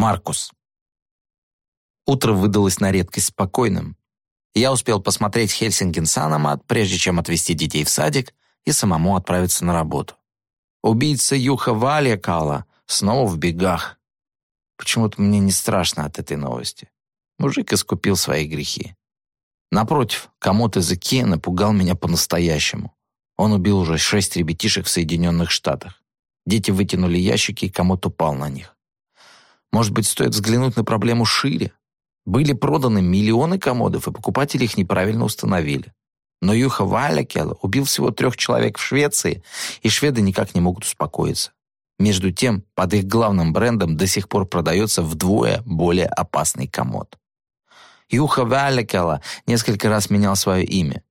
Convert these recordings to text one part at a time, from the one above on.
Маркус. Утро выдалось на редкость спокойным. Я успел посмотреть Хельсинген Санамат, прежде чем отвезти детей в садик и самому отправиться на работу. Убийца Юха Валякала снова в бегах. Почему-то мне не страшно от этой новости. Мужик искупил свои грехи. Напротив, комод из Икеа напугал меня по-настоящему. Он убил уже шесть ребятишек в Соединенных Штатах. Дети вытянули ящики, и комод упал на них. Может быть, стоит взглянуть на проблему шире? Были проданы миллионы комодов, и покупатели их неправильно установили. Но Юха Валякела убил всего трех человек в Швеции, и шведы никак не могут успокоиться. Между тем, под их главным брендом до сих пор продается вдвое более опасный комод. Юха Валякела несколько раз менял свое имя.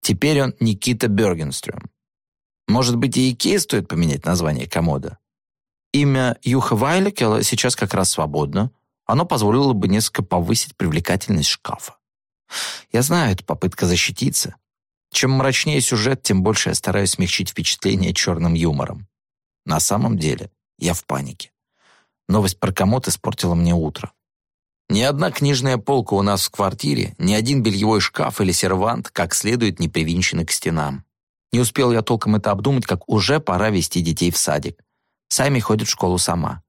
Теперь он Никита Бергенстрём. Может быть, и Икея стоит поменять название комода? Имя Юха Вайликела сейчас как раз свободно. Оно позволило бы несколько повысить привлекательность шкафа. Я знаю, это попытка защититься. Чем мрачнее сюжет, тем больше я стараюсь смягчить впечатление черным юмором. На самом деле, я в панике. Новость про комод испортила мне утро. Ни одна книжная полка у нас в квартире, ни один бельевой шкаф или сервант как следует не привинчены к стенам. Не успел я толком это обдумать, как уже пора вести детей в садик. Сами ходит в школу сама.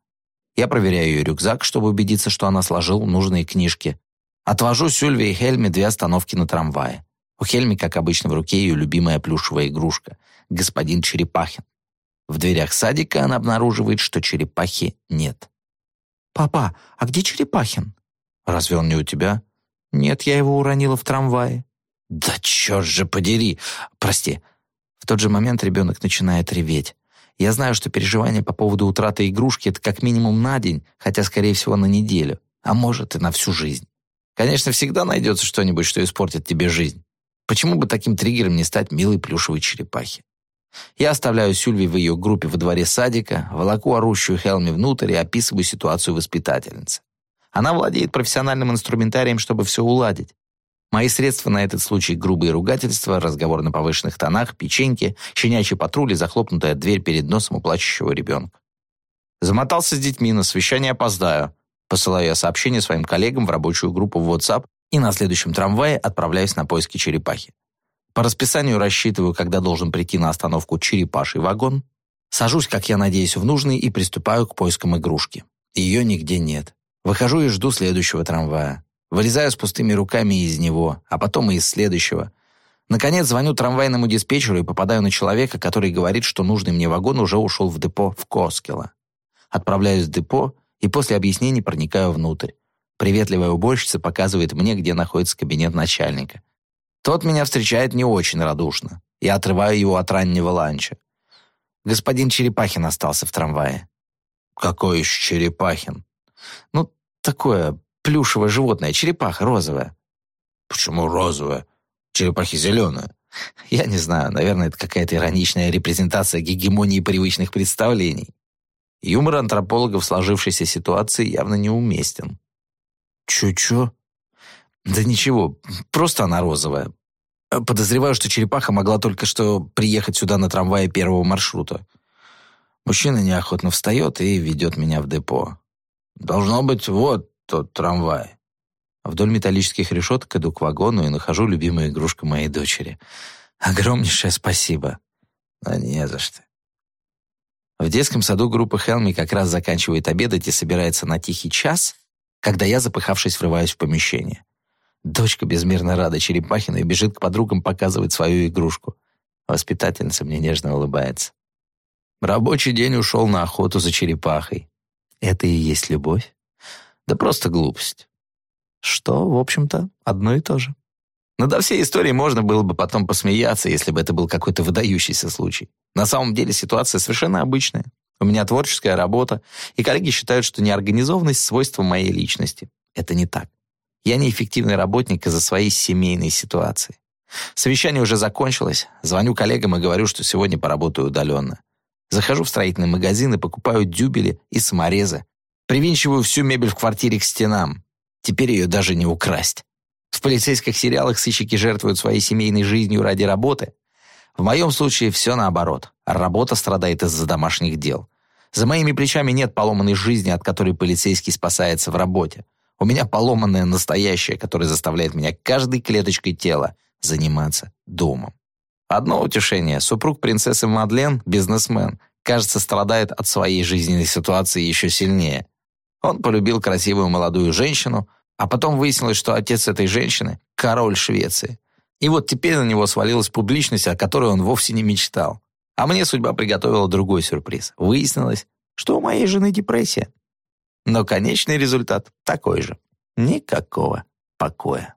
Я проверяю ее рюкзак, чтобы убедиться, что она сложила нужные книжки. Отвожу Сюльве и Хельме две остановки на трамвае. У Хельми, как обычно, в руке ее любимая плюшевая игрушка — господин Черепахин. В дверях садика она обнаруживает, что черепахи нет. «Папа, а где Черепахин?» «Разве он не у тебя?» «Нет, я его уронила в трамвае». «Да черт же подери! Прости». В тот же момент ребенок начинает реветь. Я знаю, что переживания по поводу утраты игрушки — это как минимум на день, хотя, скорее всего, на неделю, а может и на всю жизнь. Конечно, всегда найдется что-нибудь, что испортит тебе жизнь. Почему бы таким триггером не стать милой плюшевой черепахи? Я оставляю Сюльви в ее группе во дворе садика, волоку орущую Хелми внутрь и описываю ситуацию воспитательницы. Она владеет профессиональным инструментарием, чтобы все уладить. Мои средства на этот случай — грубые ругательства, разговор на повышенных тонах, печеньки, щенячий патруль и захлопнутая дверь перед носом у плачущего ребенка. Замотался с детьми, на совещание опоздаю. Посылаю я сообщение своим коллегам в рабочую группу в WhatsApp и на следующем трамвае отправляюсь на поиски черепахи. По расписанию рассчитываю, когда должен прийти на остановку черепаший вагон. Сажусь, как я надеюсь, в нужный и приступаю к поискам игрушки. Ее нигде нет. Выхожу и жду следующего трамвая. Вылезаю с пустыми руками из него, а потом и из следующего. Наконец звоню трамвайному диспетчеру и попадаю на человека, который говорит, что нужный мне вагон уже ушел в депо в Коскело. Отправляюсь в депо и после объяснений проникаю внутрь. Приветливая уборщица показывает мне, где находится кабинет начальника. Тот меня встречает не очень радушно. Я отрываю его от раннего ланча. Господин Черепахин остался в трамвае. «Какой еще Черепахин?» «Ну, такое, плюшевое животное, черепаха розовая». «Почему розовая? Черепахи зеленые». Я не знаю, наверное, это какая-то ироничная репрезентация гегемонии привычных представлений. Юмор антропологов в сложившейся ситуации явно неуместен. «Чё-чё?» «Да ничего, просто она розовая. Подозреваю, что черепаха могла только что приехать сюда на трамвае первого маршрута. Мужчина неохотно встает и ведет меня в депо. Должно быть, вот тот трамвай. Вдоль металлических решеток иду к вагону и нахожу любимую игрушку моей дочери. Огромнейшее спасибо. А не за что. В детском саду группа Хелми как раз заканчивает обедать и собирается на тихий час, когда я, запыхавшись, врываюсь в помещение. Дочка безмерно рада Черепахину и бежит к подругам показывать свою игрушку. Воспитательница мне нежно улыбается. Рабочий день ушел на охоту за черепахой. Это и есть любовь? Да просто глупость. Что, в общем-то, одно и то же. Над всей историей можно было бы потом посмеяться, если бы это был какой-то выдающийся случай. На самом деле ситуация совершенно обычная. У меня творческая работа, и коллеги считают, что неорганизованность — свойство моей личности. Это не так. Я неэффективный работник из-за своей семейной ситуации. Совещание уже закончилось. Звоню коллегам и говорю, что сегодня поработаю удаленно. Захожу в строительный магазин и покупаю дюбели и саморезы, Привинчиваю всю мебель в квартире к стенам. Теперь ее даже не украсть. В полицейских сериалах сыщики жертвуют своей семейной жизнью ради работы. В моем случае все наоборот. Работа страдает из-за домашних дел. За моими плечами нет поломанной жизни, от которой полицейский спасается в работе. У меня поломанное настоящее, которое заставляет меня каждой клеточкой тела заниматься домом. Одно утешение. Супруг принцессы Мадлен, бизнесмен, кажется, страдает от своей жизненной ситуации еще сильнее. Он полюбил красивую молодую женщину, а потом выяснилось, что отец этой женщины – король Швеции. И вот теперь на него свалилась публичность, о которой он вовсе не мечтал. А мне судьба приготовила другой сюрприз. Выяснилось, что у моей жены депрессия. Но конечный результат такой же. Никакого покоя.